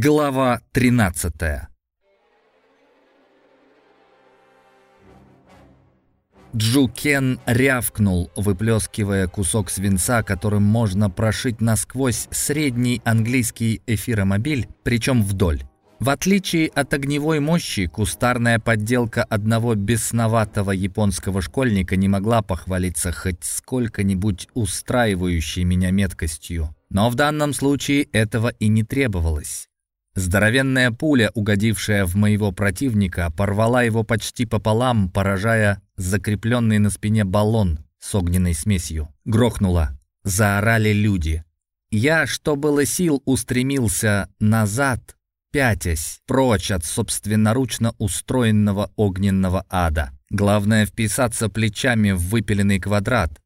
Глава 13 Джукен рявкнул, выплескивая кусок свинца, которым можно прошить насквозь средний английский эфиромобиль, причем вдоль. В отличие от огневой мощи, кустарная подделка одного бесноватого японского школьника не могла похвалиться хоть сколько-нибудь устраивающей меня меткостью. Но в данном случае этого и не требовалось. Здоровенная пуля, угодившая в моего противника, порвала его почти пополам, поражая закрепленный на спине баллон с огненной смесью. Грохнула. Заорали люди. Я, что было сил, устремился назад, пятясь, прочь от собственноручно устроенного огненного ада. Главное вписаться плечами в выпиленный квадрат,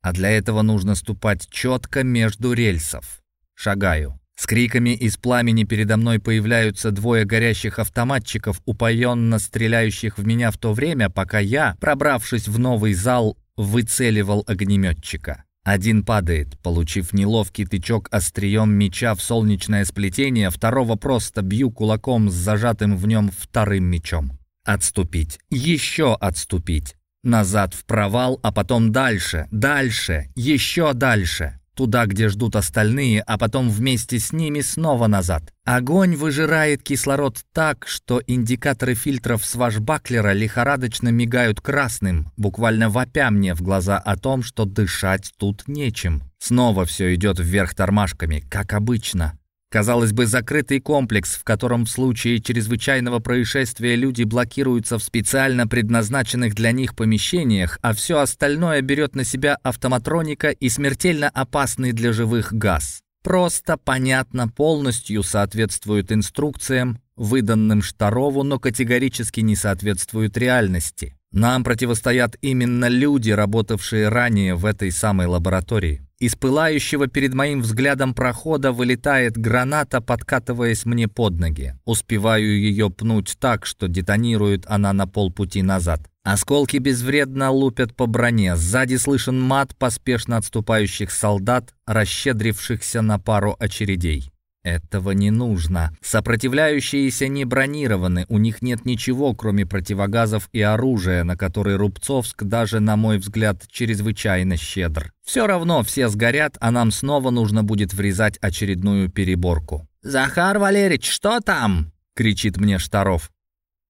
а для этого нужно ступать четко между рельсов. Шагаю. С криками из пламени передо мной появляются двое горящих автоматчиков, упоенно стреляющих в меня в то время, пока я, пробравшись в новый зал, выцеливал огнеметчика. Один падает, получив неловкий тычок острием меча в солнечное сплетение, второго просто бью кулаком с зажатым в нем вторым мечом. Отступить. Еще отступить. Назад в провал, а потом дальше, дальше, еще дальше туда, где ждут остальные, а потом вместе с ними снова назад. Огонь выжирает кислород так, что индикаторы фильтров сважбаклера лихорадочно мигают красным, буквально вопя мне в глаза о том, что дышать тут нечем. Снова все идет вверх тормашками, как обычно. Казалось бы, закрытый комплекс, в котором в случае чрезвычайного происшествия люди блокируются в специально предназначенных для них помещениях, а все остальное берет на себя автоматроника и смертельно опасный для живых газ. Просто, понятно, полностью соответствует инструкциям, выданным Штарову, но категорически не соответствует реальности. Нам противостоят именно люди, работавшие ранее в этой самой лаборатории. Из пылающего перед моим взглядом прохода вылетает граната, подкатываясь мне под ноги. Успеваю ее пнуть так, что детонирует она на полпути назад. Осколки безвредно лупят по броне. Сзади слышен мат поспешно отступающих солдат, расщедрившихся на пару очередей. Этого не нужно. Сопротивляющиеся не бронированы, у них нет ничего, кроме противогазов и оружия, на которые Рубцовск даже, на мой взгляд, чрезвычайно щедр. Все равно все сгорят, а нам снова нужно будет врезать очередную переборку. «Захар Валерьевич, что там?» — кричит мне Штаров.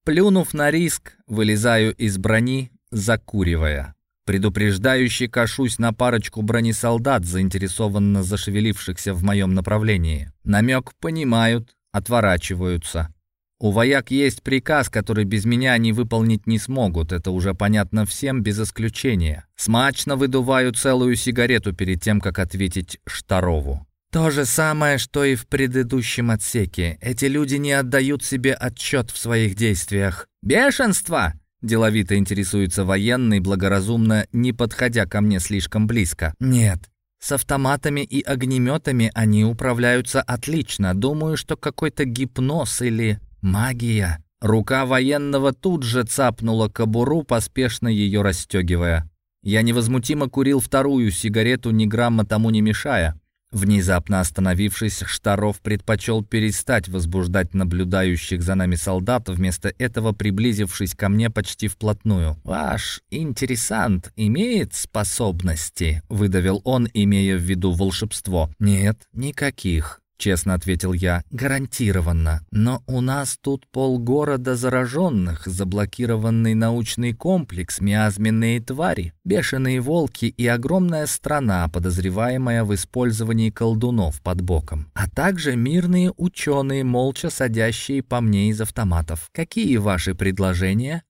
Плюнув на риск, вылезаю из брони, закуривая. Предупреждающе кашусь на парочку бронесолдат, заинтересованно зашевелившихся в моем направлении. Намек понимают, отворачиваются. У вояк есть приказ, который без меня они выполнить не смогут, это уже понятно всем без исключения. Смачно выдуваю целую сигарету перед тем, как ответить Штарову. То же самое, что и в предыдущем отсеке. Эти люди не отдают себе отчет в своих действиях. «Бешенство!» Деловито интересуется военный, благоразумно, не подходя ко мне слишком близко. «Нет, с автоматами и огнеметами они управляются отлично. Думаю, что какой-то гипноз или магия». Рука военного тут же цапнула кобуру, поспешно ее расстегивая. Я невозмутимо курил вторую сигарету, ни грамма тому не мешая. Внезапно остановившись, Штаров предпочел перестать возбуждать наблюдающих за нами солдат, вместо этого приблизившись ко мне почти вплотную. «Ваш интересант имеет способности?» — выдавил он, имея в виду волшебство. «Нет, никаких». — честно ответил я. «Гарантированно. Но у нас тут полгорода зараженных, заблокированный научный комплекс, миазменные твари, бешеные волки и огромная страна, подозреваемая в использовании колдунов под боком, а также мирные ученые, молча садящие по мне из автоматов. Какие ваши предложения?»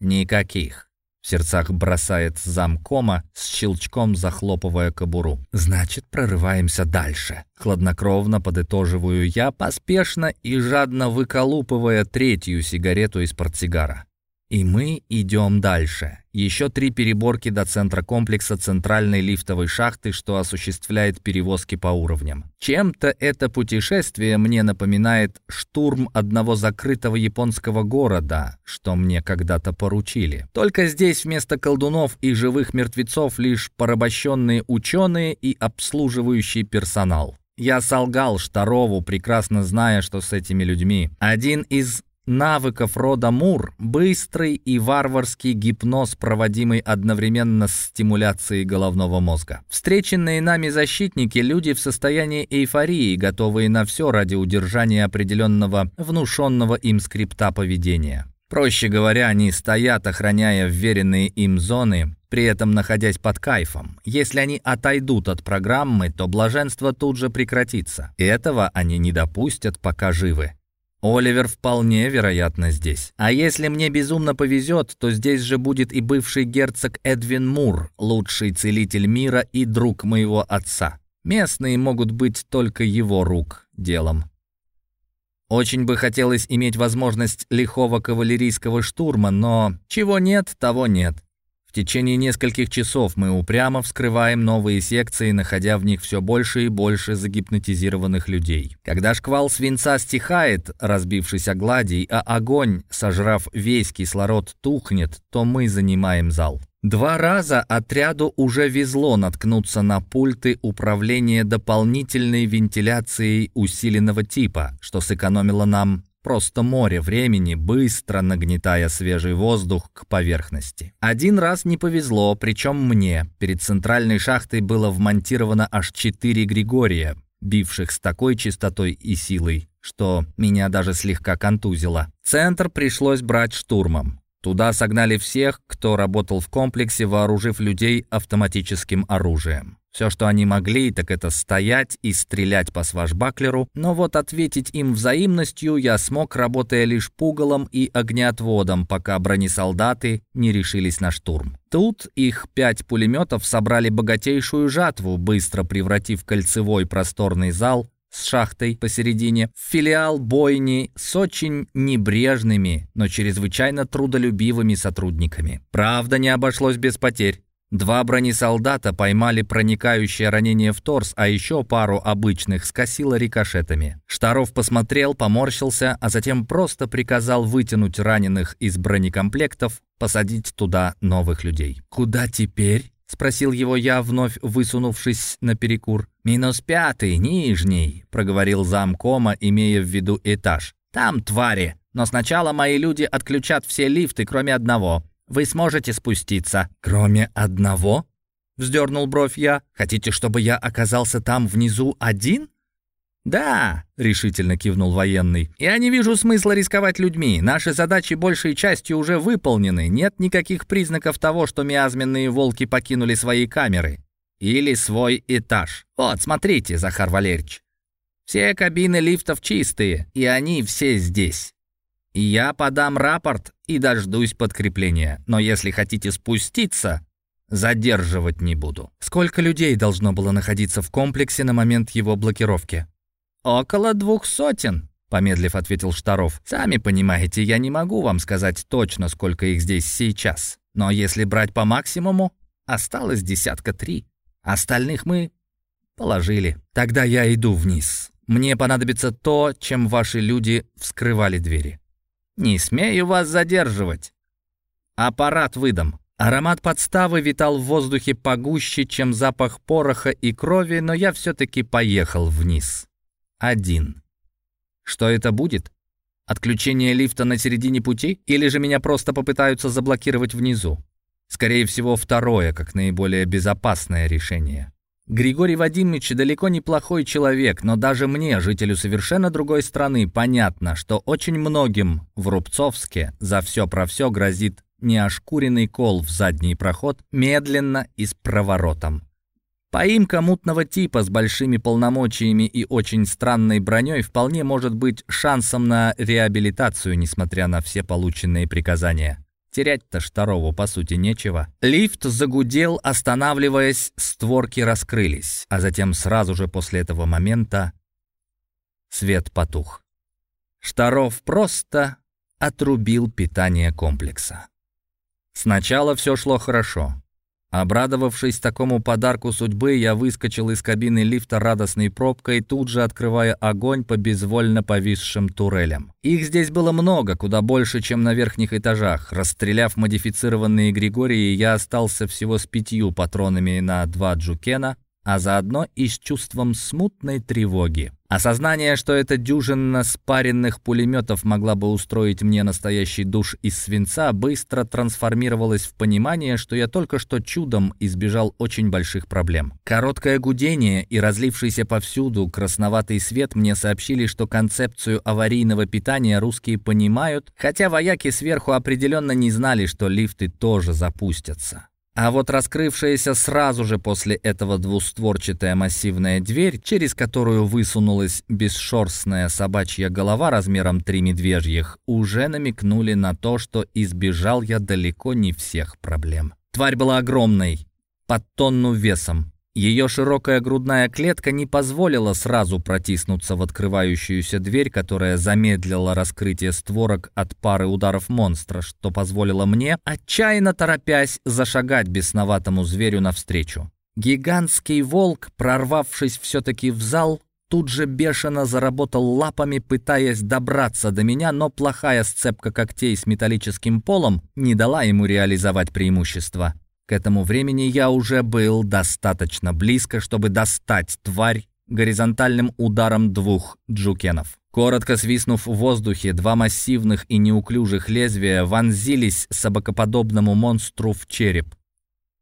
«Никаких» в сердцах бросает замкома, с щелчком захлопывая кобуру. «Значит, прорываемся дальше». Хладнокровно подытоживаю я, поспешно и жадно выколупывая третью сигарету из портсигара. И мы идем дальше. Еще три переборки до центра комплекса центральной лифтовой шахты, что осуществляет перевозки по уровням. Чем-то это путешествие мне напоминает штурм одного закрытого японского города, что мне когда-то поручили. Только здесь вместо колдунов и живых мертвецов лишь порабощенные ученые и обслуживающий персонал. Я солгал Штарову, прекрасно зная, что с этими людьми. Один из навыков рода Мур – быстрый и варварский гипноз, проводимый одновременно с стимуляцией головного мозга. Встреченные нами защитники – люди в состоянии эйфории, готовые на все ради удержания определенного внушенного им скрипта поведения. Проще говоря, они стоят, охраняя вверенные им зоны, при этом находясь под кайфом. Если они отойдут от программы, то блаженство тут же прекратится. И этого они не допустят, пока живы. Оливер вполне вероятно здесь. А если мне безумно повезет, то здесь же будет и бывший герцог Эдвин Мур, лучший целитель мира и друг моего отца. Местные могут быть только его рук делом. Очень бы хотелось иметь возможность лихого кавалерийского штурма, но чего нет, того нет. В течение нескольких часов мы упрямо вскрываем новые секции, находя в них все больше и больше загипнотизированных людей. Когда шквал свинца стихает, разбившись о гладий, а огонь, сожрав весь кислород, тухнет, то мы занимаем зал. Два раза отряду уже везло наткнуться на пульты управления дополнительной вентиляцией усиленного типа, что сэкономило нам Просто море времени, быстро нагнетая свежий воздух к поверхности. Один раз не повезло, причем мне. Перед центральной шахтой было вмонтировано аж четыре Григория, бивших с такой частотой и силой, что меня даже слегка контузило. Центр пришлось брать штурмом. Туда согнали всех, кто работал в комплексе, вооружив людей автоматическим оружием. Все, что они могли, так это стоять и стрелять по свашбаклеру, но вот ответить им взаимностью я смог, работая лишь пугалом и огнеотводом, пока бронесолдаты не решились на штурм. Тут их пять пулеметов собрали богатейшую жатву, быстро превратив кольцевой просторный зал с шахтой посередине, в филиал бойни с очень небрежными, но чрезвычайно трудолюбивыми сотрудниками. Правда, не обошлось без потерь. Два бронесолдата поймали проникающее ранение в торс, а еще пару обычных скосило рикошетами. Штаров посмотрел, поморщился, а затем просто приказал вытянуть раненых из бронекомплектов, посадить туда новых людей. «Куда теперь?» — спросил его я, вновь высунувшись на перекур. «Минус пятый, нижний», — проговорил замкома, имея в виду этаж. «Там твари, но сначала мои люди отключат все лифты, кроме одного. Вы сможете спуститься, кроме одного?» Вздернул бровь я. «Хотите, чтобы я оказался там внизу один?» «Да», — решительно кивнул военный. «Я не вижу смысла рисковать людьми. Наши задачи большей частью уже выполнены. Нет никаких признаков того, что миазменные волки покинули свои камеры. Или свой этаж. Вот, смотрите, Захар Валерьевич. Все кабины лифтов чистые, и они все здесь. Я подам рапорт и дождусь подкрепления. Но если хотите спуститься, задерживать не буду. Сколько людей должно было находиться в комплексе на момент его блокировки? Около двух сотен, помедлив ответил Штаров. Сами понимаете, я не могу вам сказать точно, сколько их здесь сейчас. Но если брать по максимуму, осталось десятка три. Остальных мы положили. Тогда я иду вниз. Мне понадобится то, чем ваши люди вскрывали двери. «Не смею вас задерживать. Аппарат выдам». Аромат подставы витал в воздухе погуще, чем запах пороха и крови, но я все-таки поехал вниз. Один. Что это будет? Отключение лифта на середине пути? Или же меня просто попытаются заблокировать внизу? Скорее всего, второе, как наиболее безопасное решение. Григорий Вадимович далеко не плохой человек, но даже мне, жителю совершенно другой страны, понятно, что очень многим в Рубцовске за все про все грозит неошкуренный кол в задний проход медленно и с проворотом. Поимка мутного типа с большими полномочиями и очень странной броней вполне может быть шансом на реабилитацию, несмотря на все полученные приказания. Терять-то Штарову, по сути, нечего. Лифт загудел, останавливаясь, створки раскрылись, а затем сразу же после этого момента свет потух. Штаров просто отрубил питание комплекса. Сначала все шло хорошо. Обрадовавшись такому подарку судьбы, я выскочил из кабины лифта радостной пробкой, тут же открывая огонь по безвольно повисшим турелям. Их здесь было много, куда больше, чем на верхних этажах. Расстреляв модифицированные Григории, я остался всего с пятью патронами на два джукена, а заодно и с чувством смутной тревоги. Осознание, что эта дюжина спаренных пулеметов могла бы устроить мне настоящий душ из свинца, быстро трансформировалось в понимание, что я только что чудом избежал очень больших проблем. Короткое гудение и разлившийся повсюду красноватый свет мне сообщили, что концепцию аварийного питания русские понимают, хотя вояки сверху определенно не знали, что лифты тоже запустятся. А вот раскрывшаяся сразу же после этого двустворчатая массивная дверь, через которую высунулась бесшерстная собачья голова размером три медвежьих, уже намекнули на то, что избежал я далеко не всех проблем. Тварь была огромной, под тонну весом, ее широкая грудная клетка не позволила сразу протиснуться в открывающуюся дверь, которая замедлила раскрытие створок от пары ударов монстра, что позволило мне, отчаянно торопясь, зашагать бесноватому зверю навстречу. Гигантский волк, прорвавшись все-таки в зал, тут же бешено заработал лапами, пытаясь добраться до меня, но плохая сцепка когтей с металлическим полом не дала ему реализовать преимущество. К этому времени я уже был достаточно близко, чтобы достать тварь горизонтальным ударом двух джукенов. Коротко свистнув в воздухе, два массивных и неуклюжих лезвия вонзились собакоподобному монстру в череп.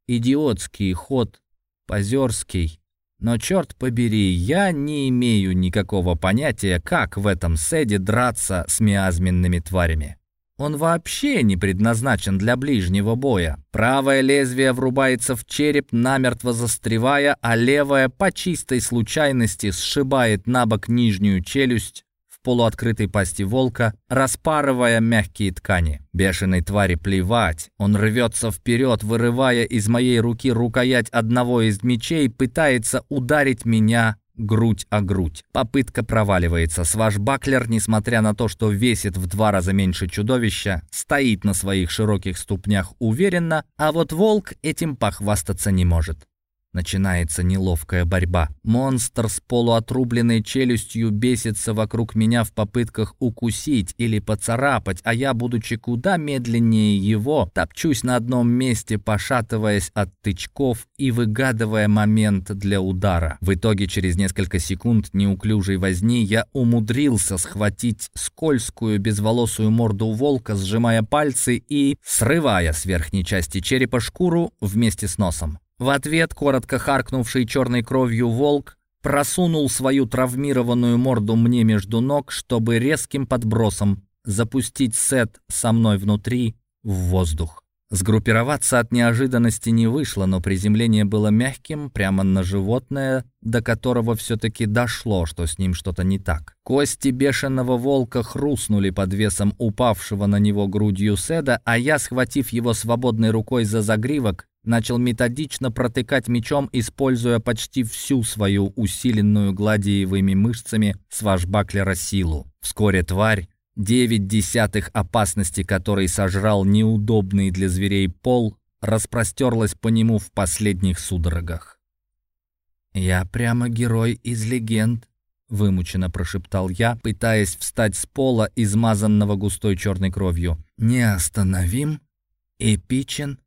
Идиотский ход, позерский. Но черт побери, я не имею никакого понятия, как в этом седе драться с миазменными тварями. Он вообще не предназначен для ближнего боя. Правое лезвие врубается в череп, намертво застревая, а левое по чистой случайности сшибает на бок нижнюю челюсть в полуоткрытой пасти волка, распарывая мягкие ткани. Бешеной твари плевать. Он рвется вперед, вырывая из моей руки рукоять одного из мечей, пытается ударить меня грудь о грудь. Попытка проваливается. Свашбаклер, несмотря на то, что весит в два раза меньше чудовища, стоит на своих широких ступнях уверенно, а вот волк этим похвастаться не может. Начинается неловкая борьба. Монстр с полуотрубленной челюстью бесится вокруг меня в попытках укусить или поцарапать, а я, будучи куда медленнее его, топчусь на одном месте, пошатываясь от тычков и выгадывая момент для удара. В итоге через несколько секунд неуклюжей возни я умудрился схватить скользкую безволосую морду волка, сжимая пальцы и срывая с верхней части черепа шкуру вместе с носом. В ответ коротко харкнувший черной кровью волк просунул свою травмированную морду мне между ног, чтобы резким подбросом запустить сет со мной внутри в воздух. Сгруппироваться от неожиданности не вышло, но приземление было мягким, прямо на животное, до которого все-таки дошло, что с ним что-то не так. Кости бешеного волка хрустнули под весом упавшего на него грудью седа, а я, схватив его свободной рукой за загривок, начал методично протыкать мечом, используя почти всю свою усиленную гладиевыми мышцами свашбаклера силу. Вскоре тварь, девять десятых опасности которой сожрал неудобный для зверей пол, распростерлась по нему в последних судорогах. «Я прямо герой из легенд», — вымученно прошептал я, пытаясь встать с пола, измазанного густой черной кровью. «Неостановим, эпичен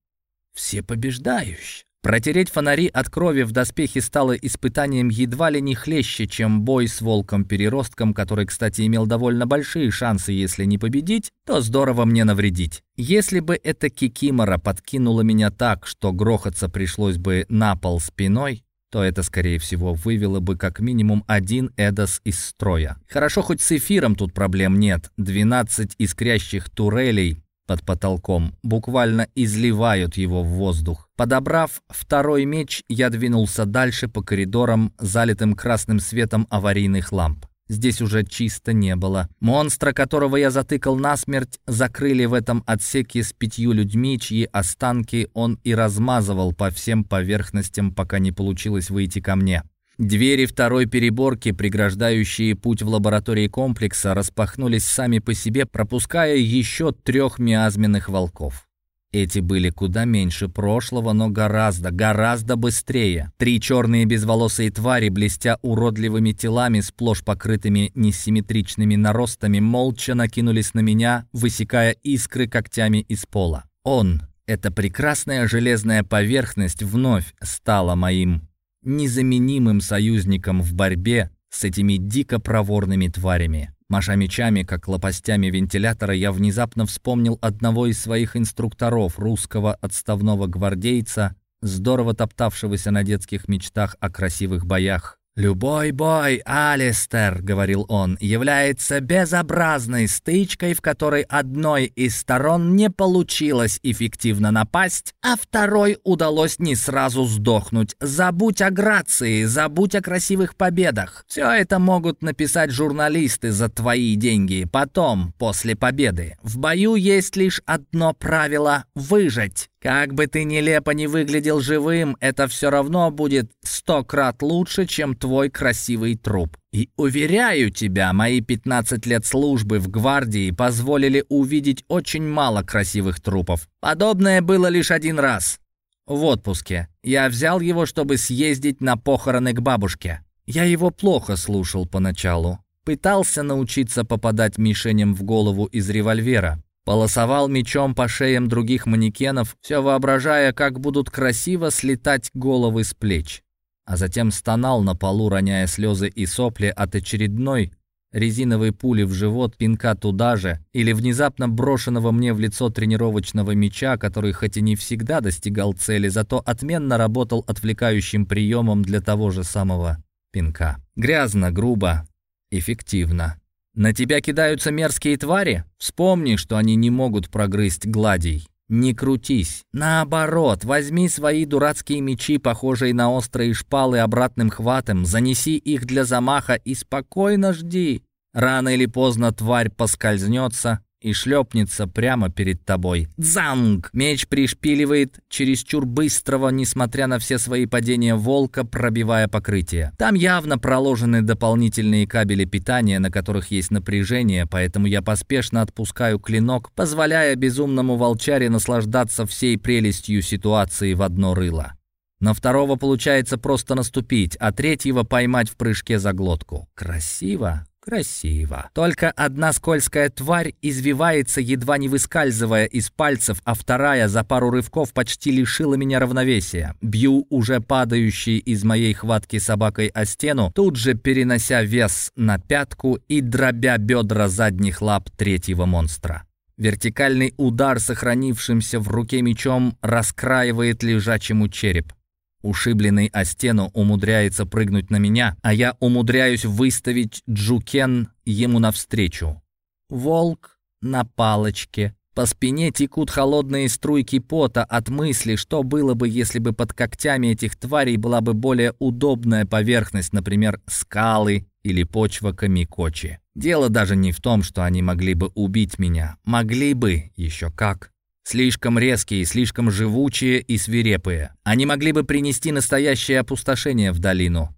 всепобеждающий. Протереть фонари от крови в доспехе стало испытанием едва ли не хлеще, чем бой с волком-переростком, который, кстати, имел довольно большие шансы, если не победить, то здорово мне навредить. Если бы эта кикимора подкинула меня так, что грохаться пришлось бы на пол спиной, то это, скорее всего, вывело бы как минимум один Эдос из строя. Хорошо, хоть с эфиром тут проблем нет. 12 искрящих турелей под потолком, буквально изливают его в воздух. Подобрав второй меч, я двинулся дальше по коридорам, залитым красным светом аварийных ламп. Здесь уже чисто не было. Монстра, которого я затыкал насмерть, закрыли в этом отсеке с пятью людьми, чьи останки он и размазывал по всем поверхностям, пока не получилось выйти ко мне. Двери второй переборки, преграждающие путь в лаборатории комплекса, распахнулись сами по себе, пропуская еще трех миазменных волков. Эти были куда меньше прошлого, но гораздо, гораздо быстрее. Три черные безволосые твари, блестя уродливыми телами, сплошь покрытыми несимметричными наростами, молча накинулись на меня, высекая искры когтями из пола. Он, эта прекрасная железная поверхность, вновь стала моим незаменимым союзником в борьбе с этими дико проворными тварями. Маша мечами, как лопастями вентилятора, я внезапно вспомнил одного из своих инструкторов, русского отставного гвардейца, здорово топтавшегося на детских мечтах о красивых боях. «Любой бой, Алистер, — говорил он, — является безобразной стычкой, в которой одной из сторон не получилось эффективно напасть, а второй удалось не сразу сдохнуть. Забудь о грации, забудь о красивых победах. Все это могут написать журналисты за твои деньги. Потом, после победы. В бою есть лишь одно правило — выжить. Как бы ты нелепо не выглядел живым, это все равно будет сто крат лучше, чем твой красивый труп. И уверяю тебя, мои 15 лет службы в гвардии позволили увидеть очень мало красивых трупов. Подобное было лишь один раз. В отпуске. Я взял его, чтобы съездить на похороны к бабушке. Я его плохо слушал поначалу. Пытался научиться попадать мишеням в голову из револьвера. Полосовал мечом по шеям других манекенов, все воображая, как будут красиво слетать головы с плеч. А затем стонал на полу, роняя слезы и сопли от очередной резиновой пули в живот, пинка туда же, или внезапно брошенного мне в лицо тренировочного меча, который хоть и не всегда достигал цели, зато отменно работал отвлекающим приемом для того же самого пинка. Грязно, грубо, эффективно. На тебя кидаются мерзкие твари? Вспомни, что они не могут прогрызть гладий. Не крутись. Наоборот, возьми свои дурацкие мечи, похожие на острые шпалы, обратным хватом, занеси их для замаха и спокойно жди. Рано или поздно тварь поскользнется, и шлепнется прямо перед тобой. Дзанг! Меч пришпиливает чересчур быстрого, несмотря на все свои падения волка, пробивая покрытие. Там явно проложены дополнительные кабели питания, на которых есть напряжение, поэтому я поспешно отпускаю клинок, позволяя безумному волчаре наслаждаться всей прелестью ситуации в одно рыло. На второго получается просто наступить, а третьего поймать в прыжке за глотку. Красиво, Красиво. Только одна скользкая тварь извивается, едва не выскальзывая из пальцев, а вторая за пару рывков почти лишила меня равновесия. Бью уже падающий из моей хватки собакой о стену, тут же перенося вес на пятку и дробя бедра задних лап третьего монстра. Вертикальный удар, сохранившимся в руке мечом, раскраивает лежачему череп. Ушибленный о стену умудряется прыгнуть на меня, а я умудряюсь выставить Джукен ему навстречу. Волк на палочке. По спине текут холодные струйки пота от мысли, что было бы, если бы под когтями этих тварей была бы более удобная поверхность, например, скалы или почва камикочи. Дело даже не в том, что они могли бы убить меня. Могли бы, еще как. Слишком резкие, слишком живучие и свирепые. Они могли бы принести настоящее опустошение в долину.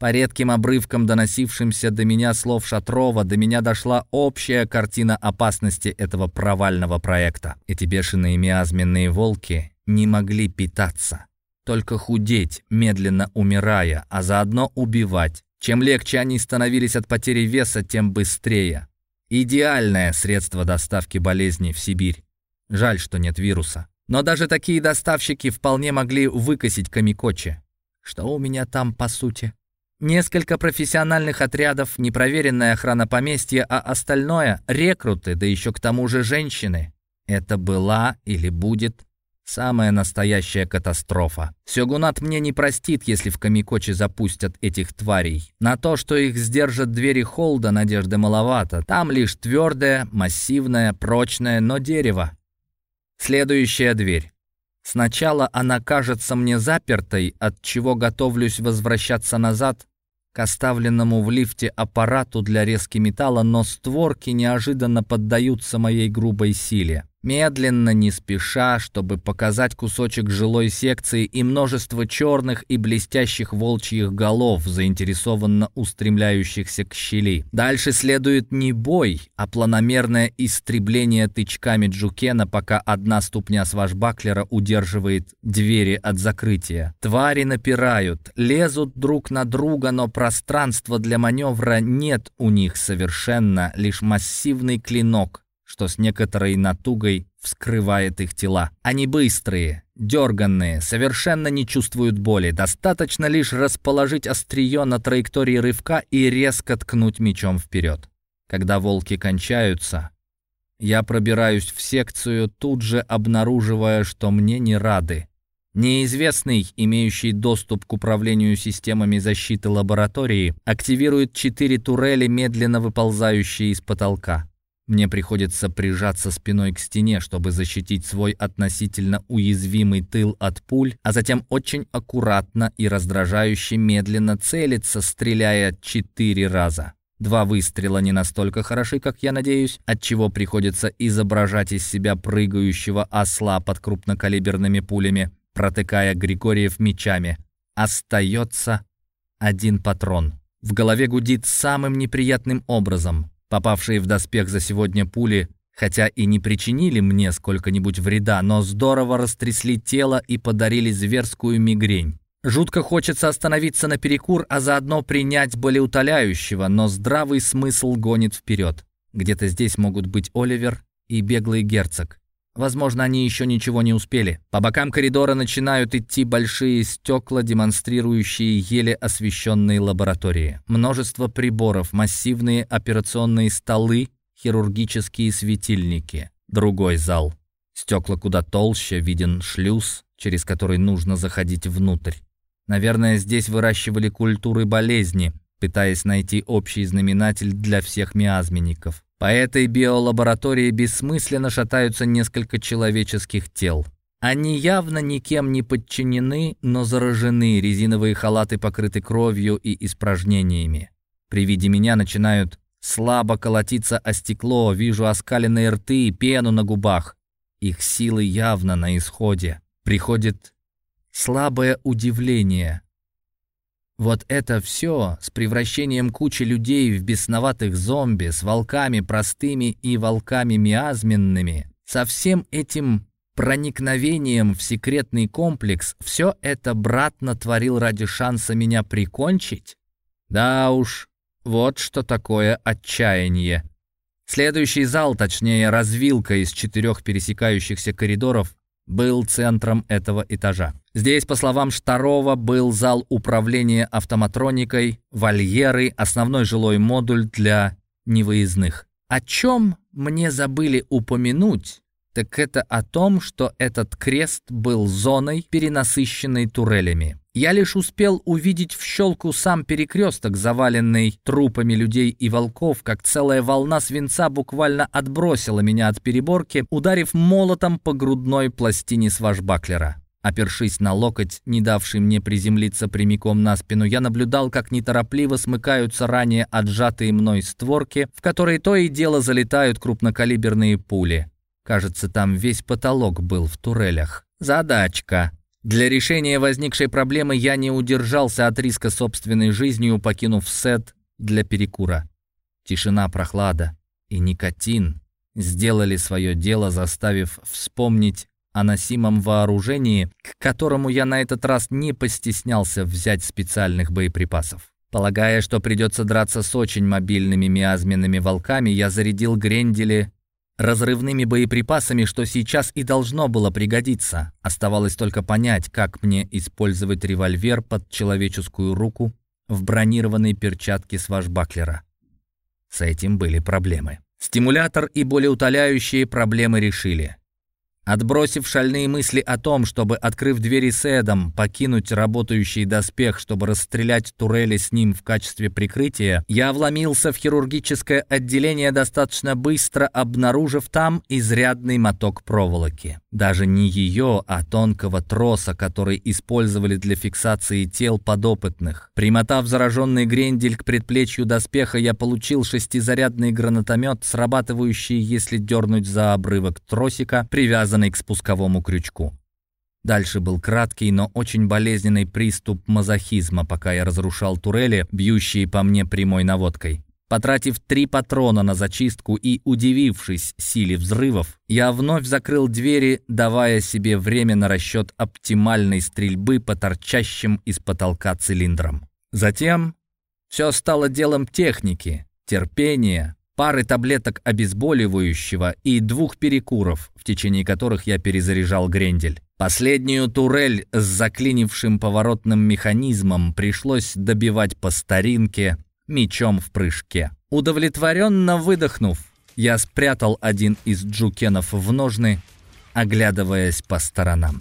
По редким обрывкам, доносившимся до меня слов Шатрова, до меня дошла общая картина опасности этого провального проекта. Эти бешеные миазменные волки не могли питаться. Только худеть, медленно умирая, а заодно убивать. Чем легче они становились от потери веса, тем быстрее. Идеальное средство доставки болезней в Сибирь. Жаль, что нет вируса. Но даже такие доставщики вполне могли выкосить Камикочи. Что у меня там по сути? Несколько профессиональных отрядов, непроверенная охрана поместья, а остальное — рекруты, да еще к тому же женщины. Это была или будет самая настоящая катастрофа. Сёгунат мне не простит, если в Камикочи запустят этих тварей. На то, что их сдержат двери холда, надежды маловато. Там лишь твердое, массивное, прочное, но дерево. Следующая дверь. Сначала она кажется мне запертой, от чего готовлюсь возвращаться назад к оставленному в лифте аппарату для резки металла, но створки неожиданно поддаются моей грубой силе. Медленно, не спеша, чтобы показать кусочек жилой секции и множество черных и блестящих волчьих голов, заинтересованно устремляющихся к щели. Дальше следует не бой, а планомерное истребление тычками Джукена, пока одна ступня свашбаклера удерживает двери от закрытия. Твари напирают, лезут друг на друга, но пространства для маневра нет у них совершенно, лишь массивный клинок, что с некоторой натугой вскрывает их тела. Они быстрые, дерганные, совершенно не чувствуют боли. Достаточно лишь расположить острие на траектории рывка и резко ткнуть мечом вперед. Когда волки кончаются, я пробираюсь в секцию, тут же обнаруживая, что мне не рады. Неизвестный, имеющий доступ к управлению системами защиты лаборатории, активирует четыре турели, медленно выползающие из потолка. Мне приходится прижаться спиной к стене, чтобы защитить свой относительно уязвимый тыл от пуль, а затем очень аккуратно и раздражающе медленно целиться, стреляя четыре раза. Два выстрела не настолько хороши, как я надеюсь, отчего приходится изображать из себя прыгающего осла под крупнокалиберными пулями протыкая Григорьев мечами. Остается один патрон. В голове гудит самым неприятным образом. Попавшие в доспех за сегодня пули, хотя и не причинили мне сколько-нибудь вреда, но здорово растрясли тело и подарили зверскую мигрень. Жутко хочется остановиться на перекур, а заодно принять болеутоляющего, но здравый смысл гонит вперед. Где-то здесь могут быть Оливер и беглый герцог. Возможно, они еще ничего не успели. По бокам коридора начинают идти большие стекла, демонстрирующие еле освещенные лаборатории. Множество приборов, массивные операционные столы, хирургические светильники. Другой зал. Стекла куда толще, виден шлюз, через который нужно заходить внутрь. Наверное, здесь выращивали культуры болезни, пытаясь найти общий знаменатель для всех миазменников. По этой биолаборатории бессмысленно шатаются несколько человеческих тел. Они явно никем не подчинены, но заражены, резиновые халаты покрыты кровью и испражнениями. При виде меня начинают слабо колотиться о стекло, вижу оскаленные рты и пену на губах. Их силы явно на исходе. Приходит слабое удивление. Вот это все с превращением кучи людей в бесноватых зомби, с волками простыми и волками миазменными, со всем этим проникновением в секретный комплекс, все это брат натворил ради шанса меня прикончить? Да уж, вот что такое отчаяние. Следующий зал, точнее развилка из четырех пересекающихся коридоров, был центром этого этажа. Здесь, по словам Штарова, был зал управления автоматроникой, вольеры, основной жилой модуль для невыездных. О чем мне забыли упомянуть, так это о том, что этот крест был зоной, перенасыщенной турелями. Я лишь успел увидеть в щелку сам перекресток, заваленный трупами людей и волков, как целая волна свинца буквально отбросила меня от переборки, ударив молотом по грудной пластине сважбаклера. Опершись на локоть, не давший мне приземлиться прямиком на спину, я наблюдал, как неторопливо смыкаются ранее отжатые мной створки, в которые то и дело залетают крупнокалиберные пули. Кажется, там весь потолок был в турелях. Задачка. Для решения возникшей проблемы я не удержался от риска собственной жизнью, покинув сет для перекура. Тишина, прохлада и никотин сделали свое дело, заставив вспомнить о носимом вооружении, к которому я на этот раз не постеснялся взять специальных боеприпасов. Полагая, что придется драться с очень мобильными миазменными волками, я зарядил грендели разрывными боеприпасами, что сейчас и должно было пригодиться. Оставалось только понять, как мне использовать револьвер под человеческую руку в бронированной перчатке сважбаклера. С этим были проблемы. Стимулятор и болеутоляющие проблемы решили. Отбросив шальные мысли о том, чтобы, открыв двери седом, покинуть работающий доспех, чтобы расстрелять турели с ним в качестве прикрытия, я вломился в хирургическое отделение достаточно быстро, обнаружив там изрядный моток проволоки. Даже не ее, а тонкого троса, который использовали для фиксации тел подопытных. Примотав зараженный грендель к предплечью доспеха, я получил шестизарядный гранатомет, срабатывающий, если дернуть за обрывок тросика, привязанный привязанный к спусковому крючку. Дальше был краткий, но очень болезненный приступ мазохизма, пока я разрушал турели, бьющие по мне прямой наводкой. Потратив три патрона на зачистку и удивившись силе взрывов, я вновь закрыл двери, давая себе время на расчет оптимальной стрельбы по торчащим из потолка цилиндрам. Затем все стало делом техники, терпения, пары таблеток обезболивающего и двух перекуров, в течение которых я перезаряжал грендель. Последнюю турель с заклинившим поворотным механизмом пришлось добивать по старинке мечом в прыжке. Удовлетворенно выдохнув, я спрятал один из джукенов в ножны, оглядываясь по сторонам.